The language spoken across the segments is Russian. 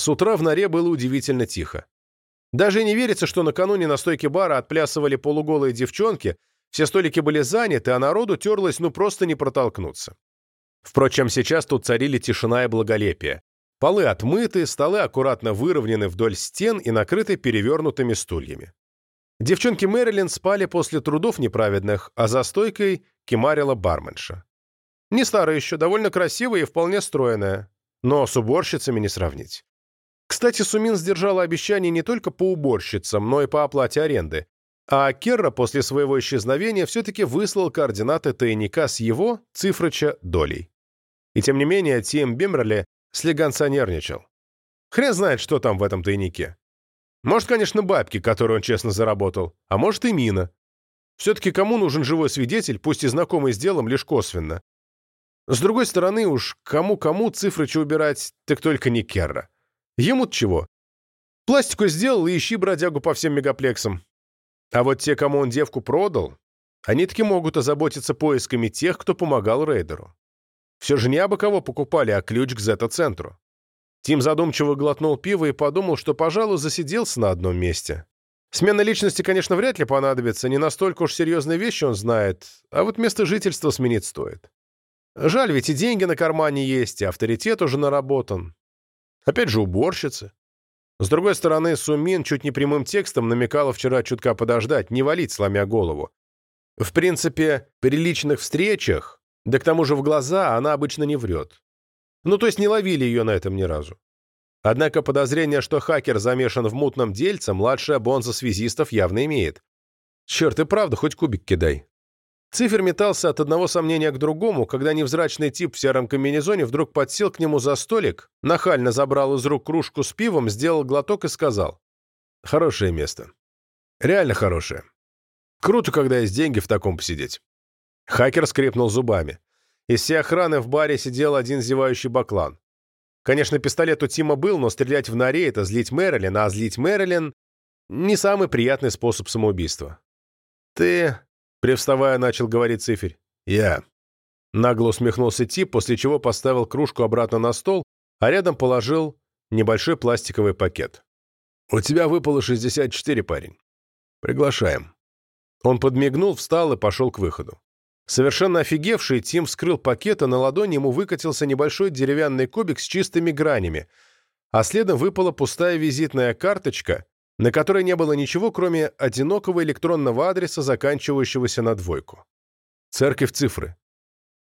С утра в норе было удивительно тихо. Даже не верится, что накануне на стойке бара отплясывали полуголые девчонки, все столики были заняты, а народу терлось ну просто не протолкнуться. Впрочем, сейчас тут царили тишина и благолепие. Полы отмыты, столы аккуратно выровнены вдоль стен и накрыты перевернутыми стульями. Девчонки Мэрилин спали после трудов неправедных, а за стойкой кемарила барменша. Не старая еще, довольно красивая и вполне стройная, но с уборщицами не сравнить. Кстати, Сумин сдержала обещание не только по уборщицам, но и по оплате аренды. А Керра после своего исчезновения все-таки выслал координаты тайника с его, Цифрыча, долей. И тем не менее, Тим Бимберли слегонца нервничал. Хрен знает, что там в этом тайнике. Может, конечно, бабки, которые он честно заработал, а может и мина. Все-таки кому нужен живой свидетель, пусть и знакомый с делом лишь косвенно? С другой стороны уж, кому-кому Цифрыча убирать, так только не Керра. Ему-то чего? Пластику сделал и ищи бродягу по всем мегаплексам. А вот те, кому он девку продал, они таки могут озаботиться поисками тех, кто помогал рейдеру. Все же не абы кого покупали, а ключ к зета-центру. Тим задумчиво глотнул пиво и подумал, что, пожалуй, засиделся на одном месте. Смена личности, конечно, вряд ли понадобится, не настолько уж серьезные вещи он знает, а вот место жительства сменить стоит. Жаль, ведь и деньги на кармане есть, и авторитет уже наработан. Опять же, уборщицы. С другой стороны, Сумин чуть не прямым текстом намекала вчера чутка подождать, не валить, сломя голову. В принципе, при личных встречах, да к тому же в глаза, она обычно не врет. Ну, то есть не ловили ее на этом ни разу. Однако подозрение, что хакер замешан в мутном дельце, младшая бонза связистов явно имеет. Черт, и правда, хоть кубик кидай. Цифер метался от одного сомнения к другому, когда невзрачный тип в сером комбинезоне вдруг подсел к нему за столик, нахально забрал из рук кружку с пивом, сделал глоток и сказал. «Хорошее место. Реально хорошее. Круто, когда есть деньги в таком посидеть». Хакер скрипнул зубами. Из всей охраны в баре сидел один зевающий баклан. Конечно, пистолет у Тима был, но стрелять в норе — это злить Мэрилин, а злить Мэрилин — не самый приятный способ самоубийства. «Ты Привставая, начал говорить циферь. «Я». Нагло усмехнулся тип, после чего поставил кружку обратно на стол, а рядом положил небольшой пластиковый пакет. «У тебя выпало 64, парень. Приглашаем». Он подмигнул, встал и пошел к выходу. Совершенно офигевший, Тим вскрыл пакет, а на ладони ему выкатился небольшой деревянный кубик с чистыми гранями, а следом выпала пустая визитная карточка на которой не было ничего, кроме одинокого электронного адреса, заканчивающегося на двойку. Церковь цифры.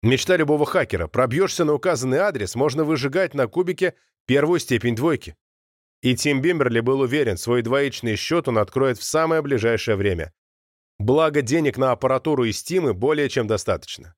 Мечта любого хакера. Пробьешься на указанный адрес, можно выжигать на кубике первую степень двойки. И Тим Бимберли был уверен, свой двоичный счет он откроет в самое ближайшее время. Благо, денег на аппаратуру и стимы более чем достаточно.